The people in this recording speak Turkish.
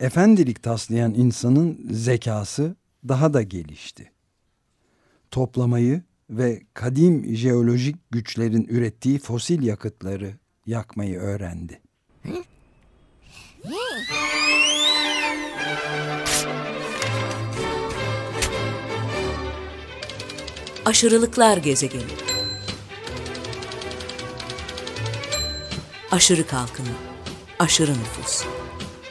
Efendilik taslayan insanın zekası daha da gelişti. Toplamayı ve kadim jeolojik güçlerin ürettiği fosil yakıtları yakmayı öğrendi. Aşırılıklar gezegeni. Aşırı kalkınma, aşırı nüfus,